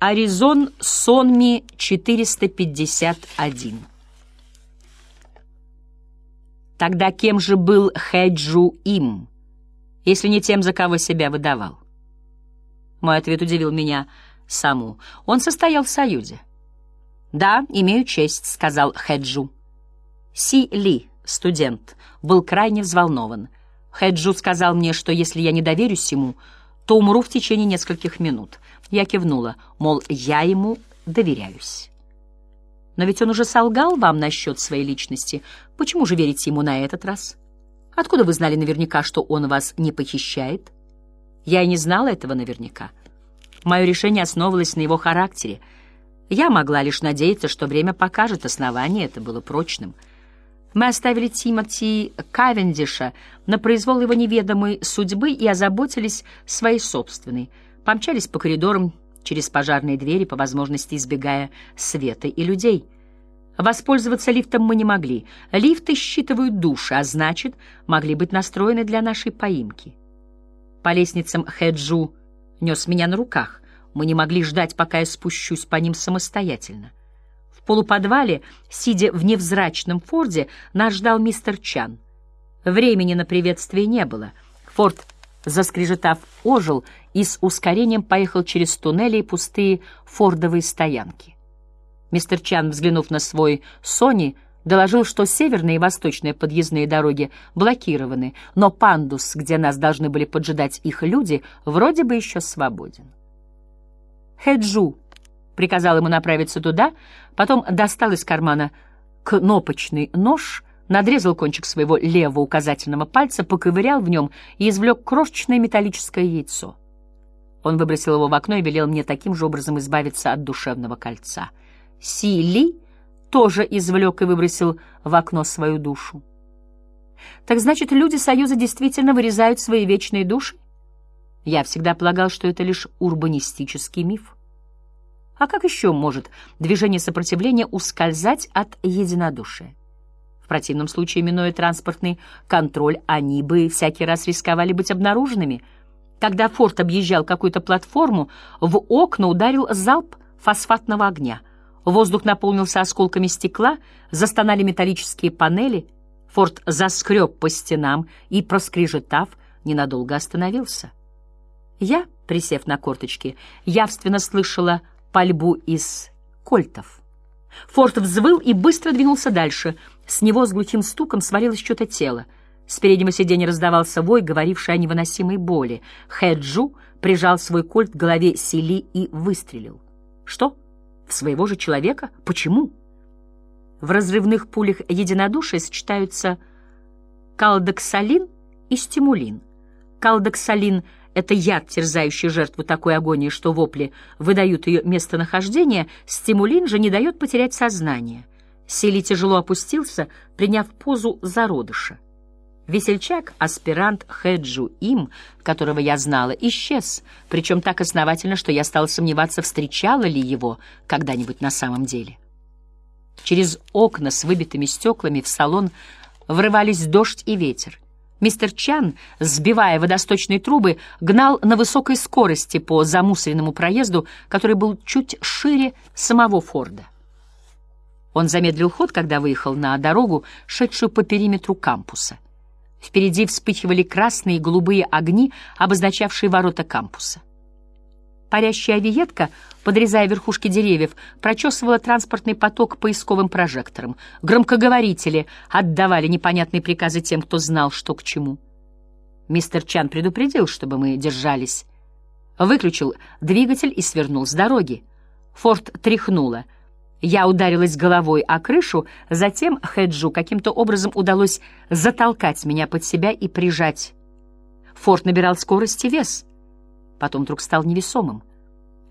Аризон Сонми 451. Тогда кем же был Хэджу им, если не тем, за кого себя выдавал? Мой ответ удивил меня саму. Он состоял в союзе. «Да, имею честь», — сказал Хэджу. Си Ли, студент, был крайне взволнован. Хэджу сказал мне, что если я не доверюсь ему, то умру в течение нескольких минут. Я кивнула, мол, я ему доверяюсь. Но ведь он уже солгал вам насчет своей личности. Почему же верите ему на этот раз? Откуда вы знали наверняка, что он вас не похищает? Я и не знала этого наверняка. Мое решение основывалось на его характере. Я могла лишь надеяться, что время покажет основание, это было прочным. Мы оставили Тимоти Кавендиша на произвол его неведомой судьбы и озаботились своей собственной — помчались по коридорам через пожарные двери, по возможности избегая света и людей. Воспользоваться лифтом мы не могли. Лифты считывают души, а значит, могли быть настроены для нашей поимки. По лестницам Хэджу нес меня на руках. Мы не могли ждать, пока я спущусь по ним самостоятельно. Полуподвале, сидя в невзрачном форде, нас ждал мистер Чан. Времени на приветствие не было. Форд заскрежетав, ожил и с ускорением поехал через туннели и пустые фордовые стоянки. Мистер Чан, взглянув на свой Сони, доложил, что северные и восточные подъездные дороги блокированы, но пандус, где нас должны были поджидать их люди, вроде бы еще свободен. Хэджу приказал ему направиться туда, потом достал из кармана кнопочный нож — надрезал кончик своего левого указательного пальца, поковырял в нем и извлек крошечное металлическое яйцо. Он выбросил его в окно и велел мне таким же образом избавиться от душевного кольца. Си Ли тоже извлек и выбросил в окно свою душу. Так значит, люди Союза действительно вырезают свои вечные души? Я всегда полагал, что это лишь урбанистический миф. А как еще может движение сопротивления ускользать от единодушия? противном случае, минуя транспортный контроль, они бы всякий раз рисковали быть обнаруженными. Когда Форд объезжал какую-то платформу, в окна ударил залп фосфатного огня. Воздух наполнился осколками стекла, застонали металлические панели. Форд заскреб по стенам и, проскрежетав, ненадолго остановился. Я, присев на корточки, явственно слышала пальбу из кольтов. Форд взвыл и быстро двинулся дальше — с него с глухим стуком свалилось что-то тело. С переднего сиденья раздавался вой, говоривший о невыносимой боли. Хэджу прижал свой кольт к голове Сели и выстрелил. Что? В своего же человека? Почему? В разрывных пулях единодушия сочетаются калдоксалин и стимулин. Калдоксалин — это яд, терзающий жертву такой агонии, что вопли выдают ее местонахождение, стимулин же не дает потерять сознание. Сели тяжело опустился, приняв позу зародыша. Весельчак, аспирант Хэджу Им, которого я знала, исчез, причем так основательно, что я стала сомневаться, встречала ли его когда-нибудь на самом деле. Через окна с выбитыми стеклами в салон врывались дождь и ветер. Мистер Чан, сбивая водосточные трубы, гнал на высокой скорости по замусоренному проезду, который был чуть шире самого Форда. Он замедлил ход, когда выехал на дорогу, шедшую по периметру кампуса. Впереди вспыхивали красные и голубые огни, обозначавшие ворота кампуса. Парящая авиетка, подрезая верхушки деревьев, прочесывала транспортный поток поисковым прожектором. Громкоговорители отдавали непонятные приказы тем, кто знал, что к чему. Мистер Чан предупредил, чтобы мы держались. Выключил двигатель и свернул с дороги. Форд тряхнула — я ударилась головой о крышу, затем Хэджу каким-то образом удалось затолкать меня под себя и прижать. Форт набирал скорость и вес. Потом вдруг стал невесомым.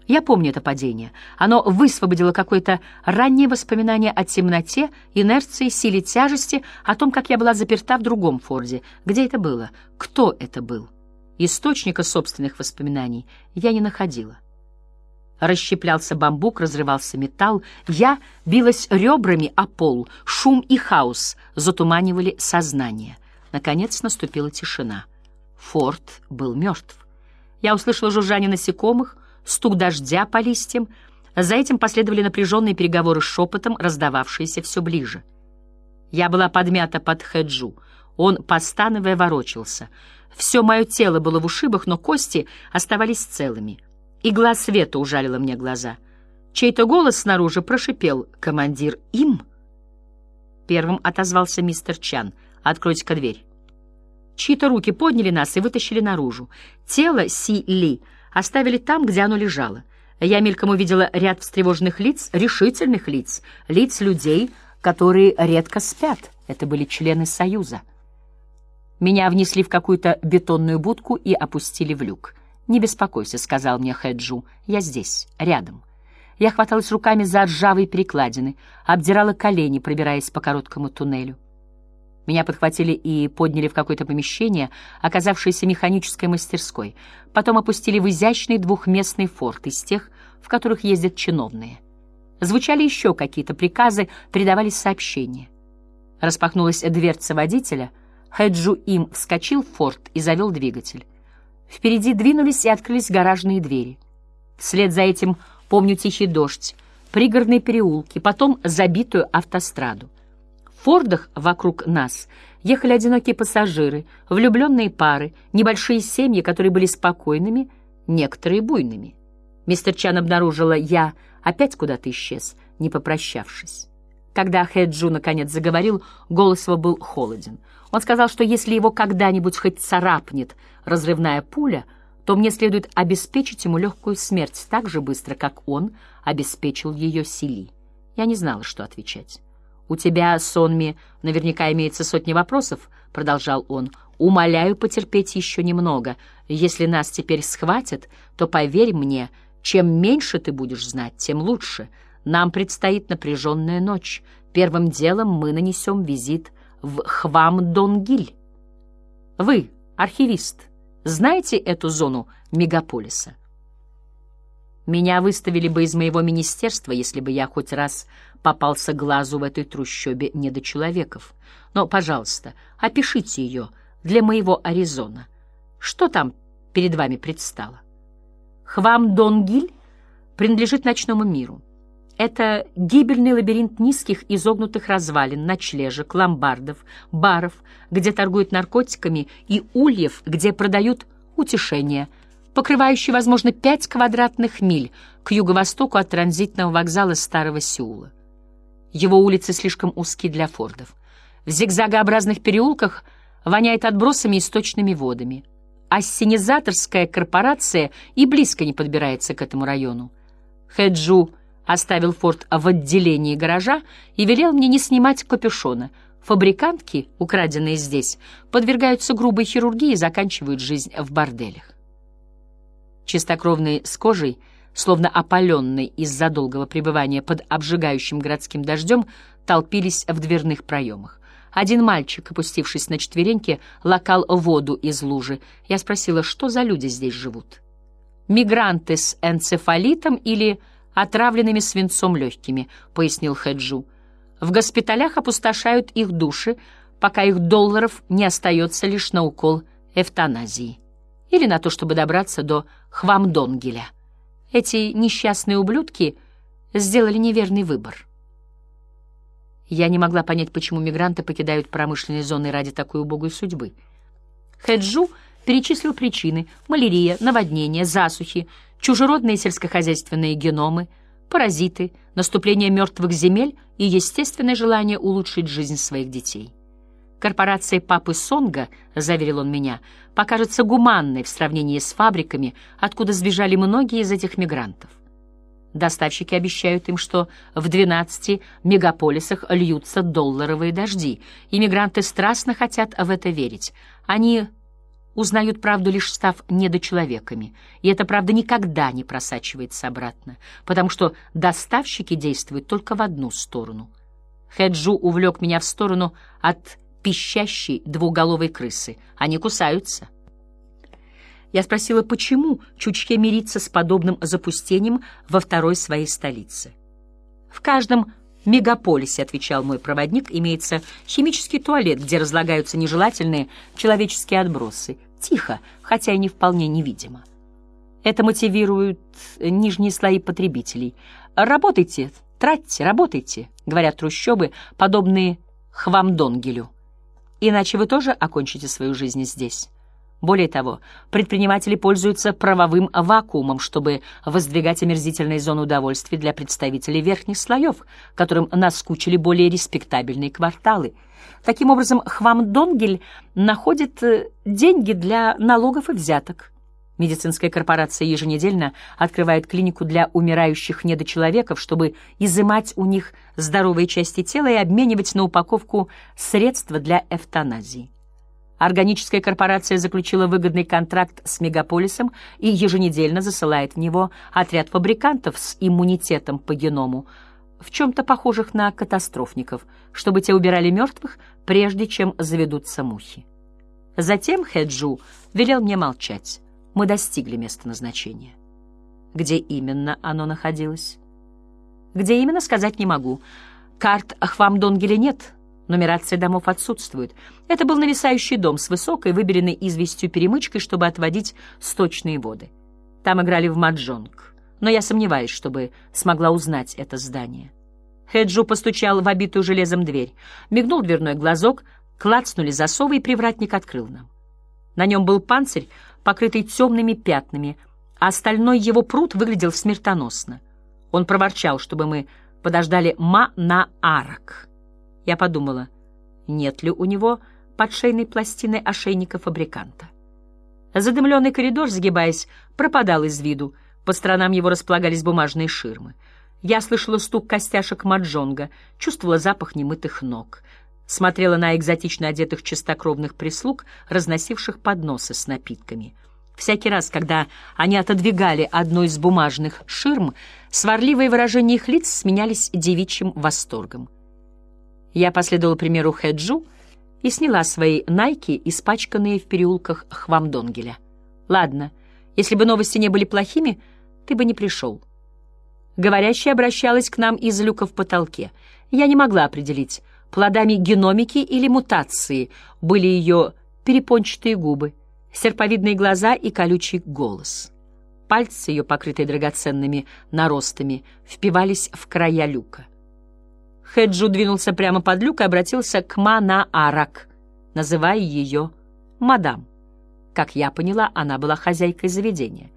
Я помню это падение. Оно высвободило какое-то раннее воспоминание о темноте, инерции, силе тяжести, о том, как я была заперта в другом Форде. Где это было? Кто это был? Источника собственных воспоминаний я не находила. Расщеплялся бамбук, разрывался металл. Я билась ребрами о пол. Шум и хаос затуманивали сознание. Наконец наступила тишина. Форт был мертв. Я услышала жужжание насекомых, стук дождя по листьям. За этим последовали напряженные переговоры шепотом, раздававшиеся все ближе. Я была подмята под Хэджу. Он, постановая, ворочался. Все мое тело было в ушибах, но кости оставались целыми. Игла света ужалила мне глаза. Чей-то голос снаружи прошипел «Командир им?» Первым отозвался мистер Чан. «Откройте-ка дверь». Чьи-то руки подняли нас и вытащили наружу. Тело Си Ли оставили там, где оно лежало. Я мельком увидела ряд встревоженных лиц, решительных лиц, лиц людей, которые редко спят. Это были члены Союза. Меня внесли в какую-то бетонную будку и опустили в люк. «Не беспокойся», — сказал мне Хэджу, — «я здесь, рядом». Я хваталась руками за ржавые перекладины, обдирала колени, пробираясь по короткому туннелю. Меня подхватили и подняли в какое-то помещение, оказавшееся механической мастерской. Потом опустили в изящный двухместный форт из тех, в которых ездят чиновные. Звучали еще какие-то приказы, передавались сообщения. Распахнулась дверца водителя. Хэджу им вскочил в форт и завел двигатель. Впереди двинулись и открылись гаражные двери. Вслед за этим помню тихий дождь, пригородные переулки, потом забитую автостраду. Фордах вокруг нас ехали одинокие пассажиры, влюбленные пары, небольшие семьи, которые были спокойными, некоторые буйными. Мистер Чан обнаружила, я опять куда-то исчез, не попрощавшись. Когда Хэджу наконец заговорил, голос его был холоден. Он сказал, что если его когда-нибудь хоть царапнет разрывная пуля — то мне следует обеспечить ему легкую смерть так же быстро, как он обеспечил ее Сили. Я не знала, что отвечать. «У тебя, Сонми, наверняка имеется сотни вопросов», — продолжал он. «Умоляю потерпеть еще немного. Если нас теперь схватят, то, поверь мне, чем меньше ты будешь знать, тем лучше. Нам предстоит напряженная ночь. Первым делом мы нанесем визит в Хвам-Донгиль. Вы, архивист, знаете эту зону мегаполиса? Меня выставили бы из моего министерства, если бы я хоть раз попался глазу в этой трущобе недочеловеков. Но, пожалуйста, опишите ее для моего Аризона. Что там перед вами предстало? Хвам-Донгиль принадлежит ночному миру. Это гибельный лабиринт низких изогнутых развалин, ночлежек, ломбардов, баров, где торгуют наркотиками, и ульев, где продают утешение, покрывающий, возможно, пять квадратных миль к юго-востоку от транзитного вокзала Старого Сеула. Его улицы слишком узки для фордов. В зигзагообразных переулках воняет отбросами и сточными водами. Ассенизаторская корпорация и близко не подбирается к этому району. Хэджу оставил форт в отделении гаража и велел мне не снимать капюшона. Фабрикантки, украденные здесь, подвергаются грубой хирургии и заканчивают жизнь в борделях. Чистокровный с кожей, словно опаленный из-за долгого пребывания под обжигающим городским дождем, толпились в дверных проемах. Один мальчик, опустившись на четвереньки, лакал воду из лужи. Я спросила, что за люди здесь живут. Мигранты с энцефалитом или отравленными свинцом легкими, — пояснил Хэджу. В госпиталях опустошают их души, пока их долларов не остается лишь на укол эвтаназии или на то, чтобы добраться до Хвамдонгеля. Эти несчастные ублюдки сделали неверный выбор. Я не могла понять, почему мигранты покидают промышленные зоны ради такой убогой судьбы. Хэджу перечислил причины — малярия, наводнения, засухи, чужеродные сельскохозяйственные геномы, паразиты, наступление мертвых земель и естественное желание улучшить жизнь своих детей. Корпорация папы Сонга, заверил он меня, покажется гуманной в сравнении с фабриками, откуда сбежали многие из этих мигрантов. Доставщики обещают им, что в 12 мегаполисах льются долларовые дожди. Иммигранты страстно хотят в это верить. Они узнают правду, лишь став недочеловеками, и эта правда никогда не просачивается обратно, потому что доставщики действуют только в одну сторону. Хэджу увлек меня в сторону от пищащей двуголовой крысы. Они кусаются. Я спросила, почему Чучхе мирится с подобным запустением во второй своей столице. В каждом мегаполисе, отвечал мой проводник, имеется химический туалет, где разлагаются нежелательные человеческие отбросы, Тихо, хотя и не вполне невидимо. Это мотивирует нижние слои потребителей. «Работайте, тратьте, работайте», — говорят трущобы, подобные Хвамдонгелю. Иначе вы тоже окончите свою жизнь здесь. Более того, предприниматели пользуются правовым вакуумом, чтобы воздвигать омерзительные зоны удовольствий для представителей верхних слоев, которым наскучили более респектабельные кварталы. Таким образом, Хвамдонгель находит э, деньги для налогов и взяток. Медицинская корпорация еженедельно открывает клинику для умирающих недочеловеков, чтобы изымать у них здоровые части тела и обменивать на упаковку средства для эвтаназии. Органическая корпорация заключила выгодный контракт с мегаполисом и еженедельно засылает в него отряд фабрикантов с иммунитетом по геному, в чем-то похожих на катастрофников, чтобы те убирали мертвых, прежде чем заведутся мухи. Затем Хэджу велел мне молчать. Мы достигли места назначения. Где именно оно находилось? Где именно, сказать не могу. Карт Ахвамдонгеля нет, нумерация домов отсутствует. Это был нависающий дом с высокой, выберенной известью перемычкой, чтобы отводить сточные воды. Там играли в маджонг, но я сомневаюсь, чтобы смогла узнать это здание. Хеджу постучал в обитую железом дверь. Мигнул дверной глазок, клацнули засовы, и привратник открыл нам. На нем был панцирь, покрытый темными пятнами, а остальной его пруд выглядел смертоносно. Он проворчал, чтобы мы подождали ма на арок. Я подумала, нет ли у него подшейной пластины ошейника фабриканта. Задымленный коридор, загибаясь, пропадал из виду, по сторонам его располагались бумажные ширмы. Я слышала стук костяшек маджонга, чувствовала запах немытых ног — смотрела на экзотично одетых чистокровных прислуг, разносивших подносы с напитками. Всякий раз, когда они отодвигали одну из бумажных ширм, сварливые выражения их лиц сменялись девичьим восторгом. Я последовала примеру Хэджу и сняла свои найки, испачканные в переулках Хвамдонгеля. «Ладно, если бы новости не были плохими, ты бы не пришел». Говорящая обращалась к нам из люка в потолке. Я не могла определить, Плодами геномики или мутации были ее перепончатые губы, серповидные глаза и колючий голос. Пальцы ее, покрытые драгоценными наростами, впивались в края люка. Хеджу двинулся прямо под люк и обратился к Мана-Арак, называя ее «мадам». Как я поняла, она была хозяйкой заведения.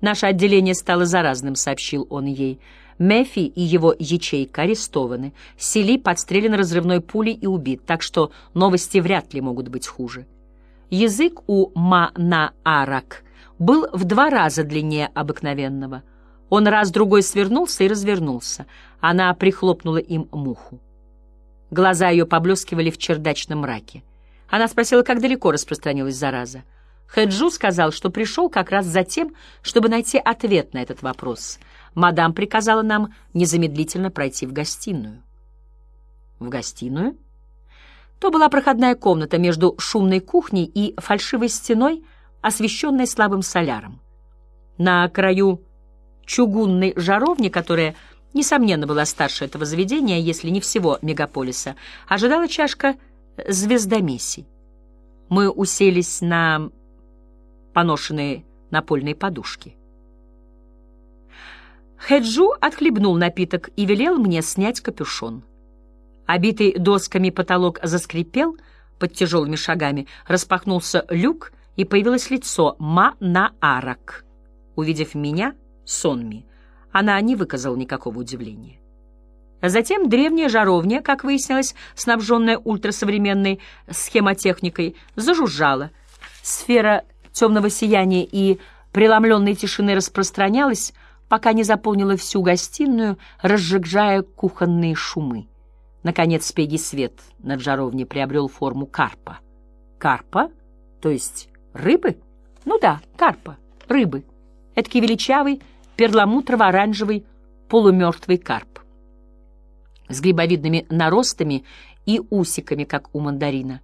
«Наше отделение стало заразным», — сообщил он ей, — Мэфи и его ячейка арестованы, Сели подстрелен разрывной пулей и убит, так что новости вряд ли могут быть хуже. Язык у Ма-на-Арак был в два раза длиннее обыкновенного. Он раз-другой свернулся и развернулся. Она прихлопнула им муху. Глаза ее поблескивали в чердачном мраке. Она спросила, как далеко распространилась зараза. Хэджу сказал, что пришел как раз за тем, чтобы найти ответ на этот вопрос — мадам приказала нам незамедлительно пройти в гостиную. В гостиную? То была проходная комната между шумной кухней и фальшивой стеной, освещенной слабым соляром. На краю чугунной жаровни, которая, несомненно, была старше этого заведения, если не всего мегаполиса, ожидала чашка звездомесий. Мы уселись на поношенные напольные подушки. Хэджу отхлебнул напиток и велел мне снять капюшон. Обитый досками потолок заскрипел под тяжелыми шагами, распахнулся люк, и появилось лицо Ма-на-Арак. Увидев меня, Сонми, она не выказала никакого удивления. Затем древняя жаровня, как выяснилось, снабженная ультрасовременной схемотехникой, зажужжала. Сфера темного сияния и преломленной тишины распространялась, пока не заполнила всю гостиную, разжигая кухонные шумы. Наконец пегий свет над жаровней приобрел форму карпа. Карпа? То есть рыбы? Ну да, карпа, рыбы. Эдакий величавый, перламутрово-оранжевый, полумертвый карп. С грибовидными наростами и усиками, как у мандарина.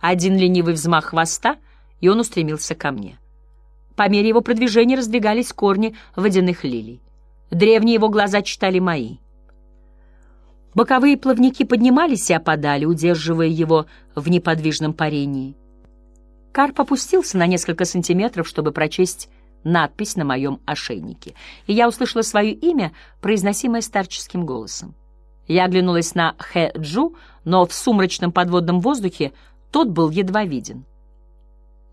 Один ленивый взмах хвоста, и он устремился ко мне. По мере его продвижения раздвигались корни водяных лилий. Древние его глаза читали мои. Боковые плавники поднимались и опадали, удерживая его в неподвижном парении. Карп опустился на несколько сантиметров, чтобы прочесть надпись на моем ошейнике, и я услышала свое имя, произносимое старческим голосом. Я оглянулась на Хэ Джу, но в сумрачном подводном воздухе тот был едва виден.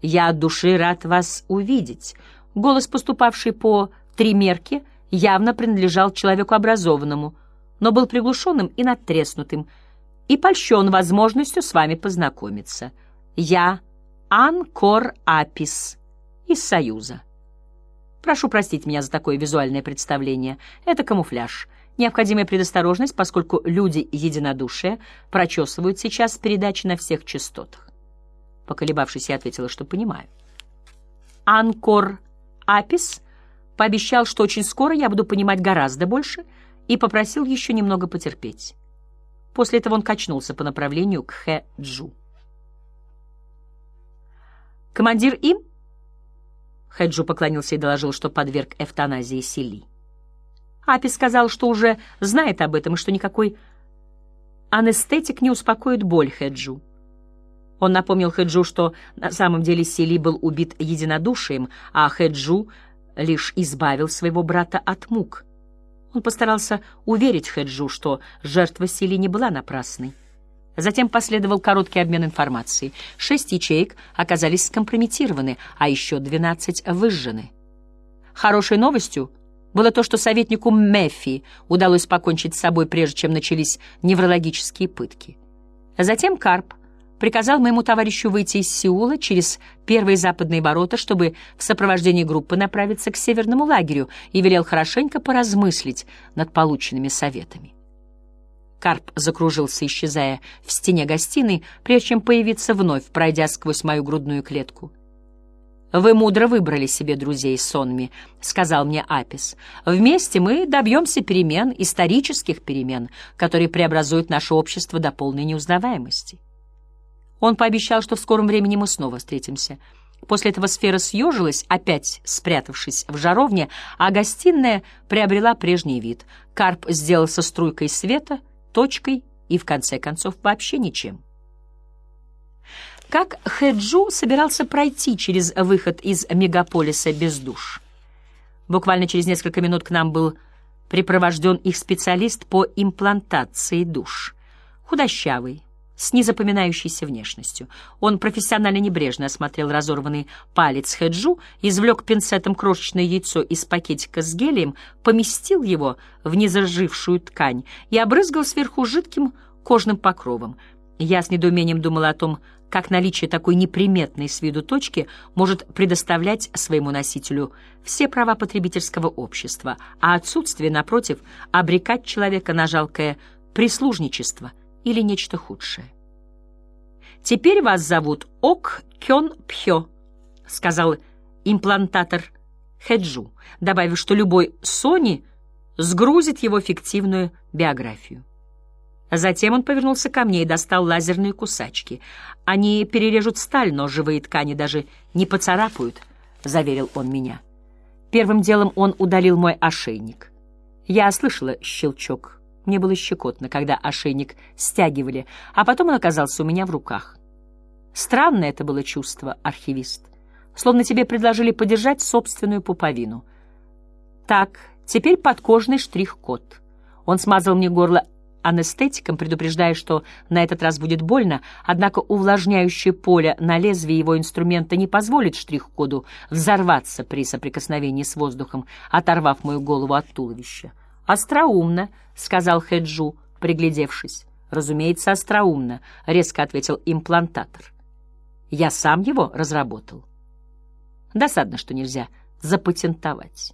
«Я от души рад вас увидеть». Голос, поступавший по тримерке, явно принадлежал человеку образованному, но был приглушенным и надтреснутым, и польщен возможностью с вами познакомиться. Я Анкор Апис из Союза. Прошу простить меня за такое визуальное представление. Это камуфляж. Необходимая предосторожность, поскольку люди единодушия прочесывают сейчас передачи на всех частотах. Поколебавшись, я ответила, что понимаю. Анкор Апис пообещал, что очень скоро я буду понимать гораздо больше, и попросил еще немного потерпеть. После этого он качнулся по направлению к Хэ-Джу. «Командир им?» Хэджу поклонился и доложил, что подверг эвтаназии Сели. Апи сказал, что уже знает об этом и что никакой анестетик не успокоит боль Хэджу. Он напомнил Хэджу, что на самом деле Сели был убит единодушием, а Хэджу лишь избавил своего брата от мук. Он постарался уверить Хэджу, что жертва Сели не была напрасной. Затем последовал короткий обмен информацией. Шесть ячеек оказались скомпрометированы, а еще двенадцать выжжены. Хорошей новостью — было то, что советнику Мэффи удалось покончить с собой, прежде чем начались неврологические пытки. Затем Карп приказал моему товарищу выйти из Сеула через первые западные ворота, чтобы в сопровождении группы направиться к северному лагерю и велел хорошенько поразмыслить над полученными советами. Карп закружился, исчезая в стене гостиной, прежде чем появиться вновь, пройдя сквозь мою грудную клетку. «Вы мудро выбрали себе друзей, Сонми», — сказал мне Апис. «Вместе мы добьемся перемен, исторических перемен, которые преобразуют наше общество до полной неузнаваемости». Он пообещал, что в скором времени мы снова встретимся. После этого сфера съежилась, опять спрятавшись в жаровне, а гостиная приобрела прежний вид. Карп сделался струйкой света, точкой и, в конце концов, вообще ничем как Хэджу собирался пройти через выход из мегаполиса без душ. Буквально через несколько минут к нам был припровожден их специалист по имплантации душ. Худощавый, с незапоминающейся внешностью. Он профессионально небрежно осмотрел разорванный палец Хэджу, извлек пинцетом крошечное яйцо из пакетика с гелием, поместил его в незажившую ткань и обрызгал сверху жидким кожным покровом. Я с недоумением думала о том, как наличие такой неприметной с виду точки может предоставлять своему носителю все права потребительского общества, а отсутствие, напротив, обрекать человека на жалкое прислужничество или нечто худшее. «Теперь вас зовут Ок Кён Пхё», — сказал имплантатор Хэджу, добавив, что любой Сони сгрузит его фиктивную биографию. Затем он повернулся ко мне и достал лазерные кусачки. Они перережут сталь, но живые ткани даже не поцарапают, — заверил он меня. Первым делом он удалил мой ошейник. Я слышала щелчок. Мне было щекотно, когда ошейник стягивали, а потом он оказался у меня в руках. Странное это было чувство, архивист. Словно тебе предложили подержать собственную пуповину. Так, теперь подкожный штрих-код. Он смазал мне горло анестетиком, предупреждая, что на этот раз будет больно, однако увлажняющее поле на лезвии его инструмента не позволит штрих-коду взорваться при соприкосновении с воздухом, оторвав мою голову от туловища. «Остроумно», — сказал Хэджу, приглядевшись. «Разумеется, остроумно», — резко ответил имплантатор. «Я сам его разработал». Досадно, что нельзя запатентовать.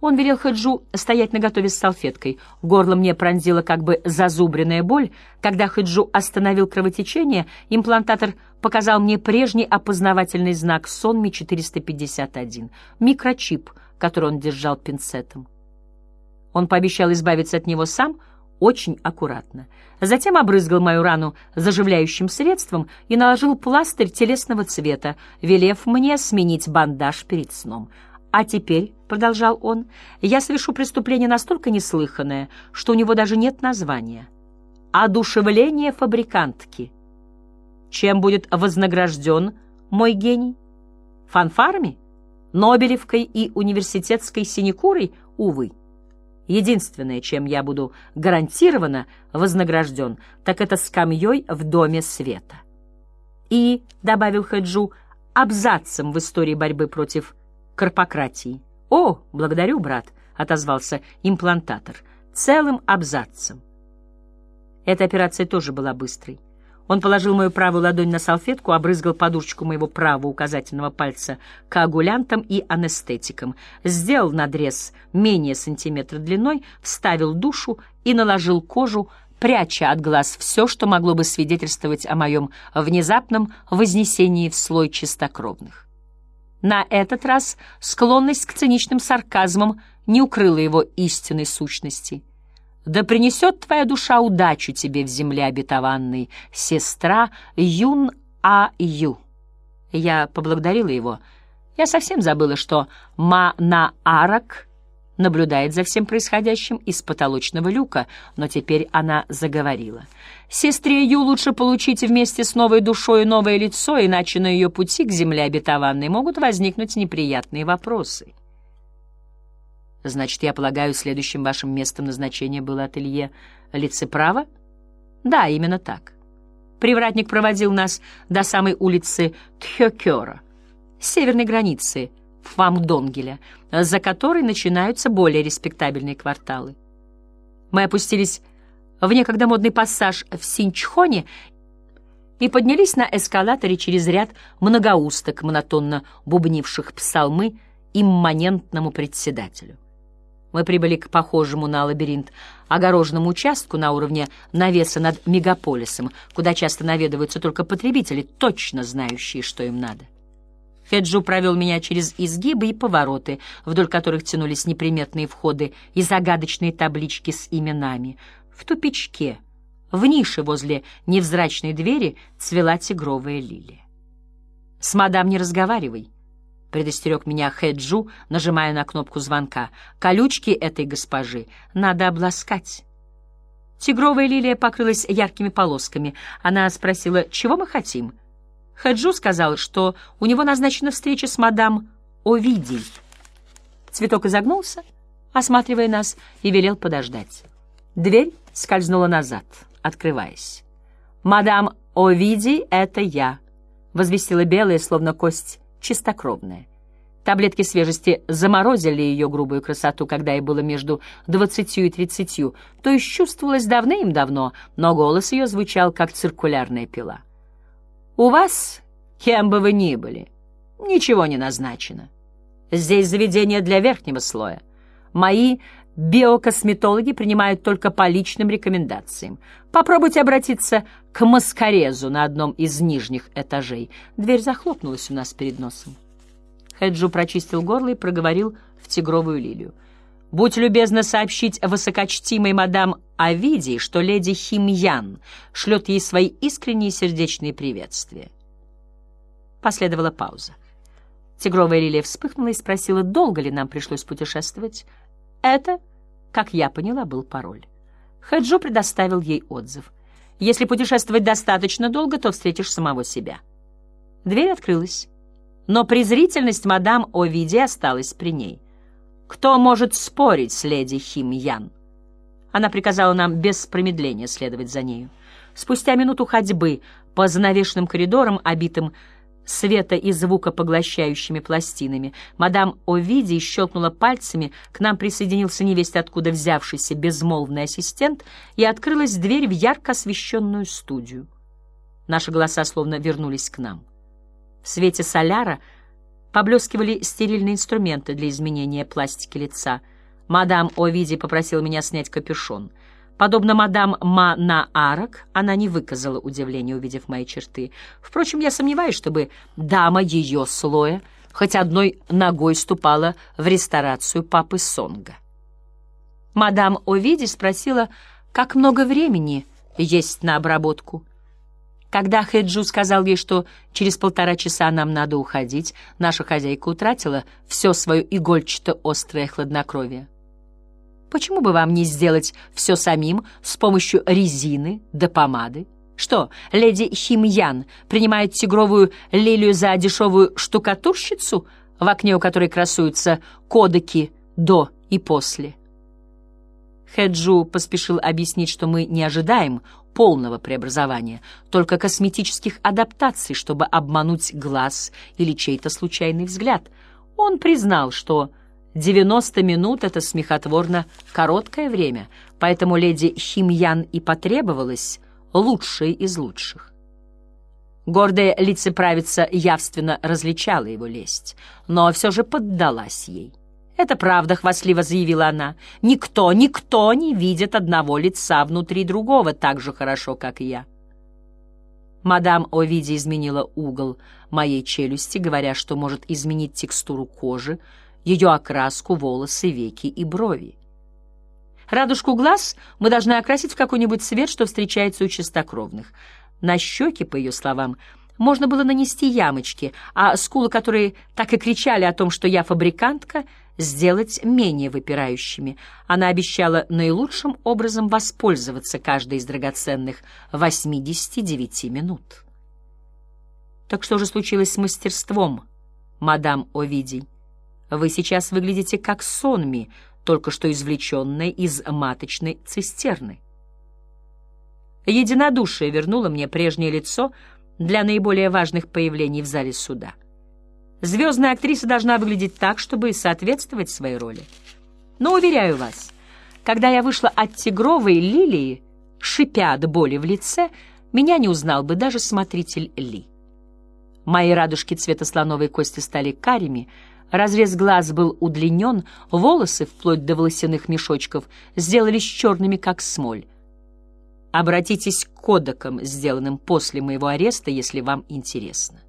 Он велел Хаджу стоять наготове с салфеткой. Горло мне пронзила как бы зазубренная боль. Когда Хаджу остановил кровотечение, имплантатор показал мне прежний опознавательный знак Сонми-451, микрочип, который он держал пинцетом. Он пообещал избавиться от него сам, очень аккуратно. Затем обрызгал мою рану заживляющим средством и наложил пластырь телесного цвета, велев мне сменить бандаж перед сном. А теперь — продолжал он, — «я совершу преступление настолько неслыханное, что у него даже нет названия. Одушевление фабрикантки. Чем будет вознагражден мой гений? Фанфарами? Нобелевкой и университетской синекурой, увы. Единственное, чем я буду гарантированно вознагражден, так это скамьей в Доме Света. И, — добавил Хэджу, — абзацем в истории борьбы против карпократии. «О, благодарю, брат», — отозвался имплантатор, — «целым абзацем». Эта операция тоже была быстрой. Он положил мою правую ладонь на салфетку, обрызгал подушечку моего правого указательного пальца коагулянтом и анестетиком, сделал надрез менее сантиметра длиной, вставил душу и наложил кожу, пряча от глаз все, что могло бы свидетельствовать о моем внезапном вознесении в слой чистокровных. На этот раз склонность к циничным сарказмам не укрыла его истинной сущности — да принесет твоя душа удачу тебе в земле обетованной, сестра Юн А Ю. Я поблагодарила его. Я совсем забыла, что Ма На Арак наблюдает за всем происходящим из потолочного люка, но теперь она заговорила. «Сестре Ю лучше получить вместе с новой душой новое лицо, иначе на ее пути к земле обетованной могут возникнуть неприятные вопросы». Значит, я полагаю, следующим вашим местом назначения было ателье лицеправа? Да, именно так. Привратник проводил нас до самой улицы Тхёкёра, северной границы Фамдонгеля, за которой начинаются более респектабельные кварталы. Мы опустились в некогда модный пассаж в Синчхоне и поднялись на эскалаторе через ряд многоусток, монотонно бубнивших псалмы имманентному председателю. Мы прибыли к похожему на лабиринт огороженному участку на уровне навеса над мегаполисом, куда часто наведываются только потребители, точно знающие, что им надо. Феджу провел меня через изгибы и повороты, вдоль которых тянулись неприметные входы и загадочные таблички с именами. В тупичке, в нише возле невзрачной двери цвела тигровая лилия. «С мадам не разговаривай», — предостерег меня Хэджу, нажимая на кнопку звонка. «Колючки этой госпожи надо обласкать». Тигровая лилия покрылась яркими полосками. Она спросила, чего мы хотим. Хэджу сказал, что у него назначена встреча с мадам Овидий. Цветок изогнулся, осматривая нас, и велел подождать. Дверь скользнула назад, открываясь. «Мадам Овидий — это я», — возвестила белая, словно кость чистокровная. Таблетки свежести заморозили ее грубую красоту, когда ей было между двадцатью и тридцатью, то есть чувствовалось давным-давно, но голос ее звучал, как циркулярная пила. «У вас, кем бы вы ни были, ничего не назначено. Здесь заведение для верхнего слоя. Мои биокосметологи принимают только по личным рекомендациям. Попробуйте обратиться к маскарезу на одном из нижних этажей. Дверь захлопнулась у нас перед носом. Хэджу прочистил горло и проговорил в тигровую лилию. «Будь любезна сообщить высокочтимой мадам Авидии, что леди Химьян шлет ей свои искренние сердечные приветствия». Последовала пауза. Тигровая лилия вспыхнула и спросила, долго ли нам пришлось путешествовать. Это, как я поняла, был пароль. Хэджо предоставил ей отзыв. «Если путешествовать достаточно долго, то встретишь самого себя». Дверь открылась, но презрительность мадам Овиди осталась при ней. «Кто может спорить с леди Хим Ян?» Она приказала нам без промедления следовать за нею. Спустя минуту ходьбы по занавешенным коридорам, обитым света и звука поглощающими пластинами. Мадам Овидий щелкнула пальцами, к нам присоединился невесть откуда взявшийся безмолвный ассистент, и открылась дверь в ярко освещенную студию. Наши голоса словно вернулись к нам. В свете соляра поблескивали стерильные инструменты для изменения пластики лица. Мадам Овидий попросила меня снять капюшон — Подобно мадам Ма на Арак, она не выказала удивления, увидев мои черты. Впрочем, я сомневаюсь, чтобы дама ее слоя хоть одной ногой ступала в ресторацию папы Сонга. Мадам Овиди спросила, как много времени есть на обработку. Когда Хэджу сказал ей, что через полтора часа нам надо уходить, наша хозяйка утратила все свое игольчато-острое хладнокровие. Почему бы вам не сделать все самим с помощью резины да помады? Что, леди Химьян принимает тигровую лилию за дешевую штукатурщицу? в окне у которой красуются кодеки «до» и «после». Хэджу поспешил объяснить, что мы не ожидаем полного преобразования, только косметических адаптаций, чтобы обмануть глаз или чей-то случайный взгляд. Он признал, что 90 минут — это смехотворно короткое время, поэтому леди Химьян и потребовалась лучшая из лучших. Гордая лицеправица явственно различала его лесть, но все же поддалась ей. «Это правда», — хвастливо заявила она. «Никто, никто не видит одного лица внутри другого так же хорошо, как я». Мадам Овиди изменила угол моей челюсти, говоря, что может изменить текстуру кожи, ее окраску, волосы, веки и брови. Радужку глаз мы должны окрасить в какой-нибудь цвет, что встречается у чистокровных. На щеки, по ее словам, можно было нанести ямочки, а скулы, которые так и кричали о том, что я фабрикантка, сделать менее выпирающими. Она обещала наилучшим образом воспользоваться каждой из драгоценных 89 минут. Так что же случилось с мастерством, мадам Овидий? Вы сейчас выглядите как сонми, только что извлеченная из маточной цистерны. Единодушие вернуло мне прежнее лицо для наиболее важных появлений в зале суда — Звездная актриса должна выглядеть так, чтобы соответствовать своей роли. Но, уверяю вас, когда я вышла от тигровой лилии, шипя от боли в лице, меня не узнал бы даже смотритель Ли. Мои радужки цвета слоновой кости стали карими, разрез глаз был удлинен, волосы, вплоть до волосяных мешочков, сделались черными, как смоль. Обратитесь к кодекам, сделанным после моего ареста, если вам интересно.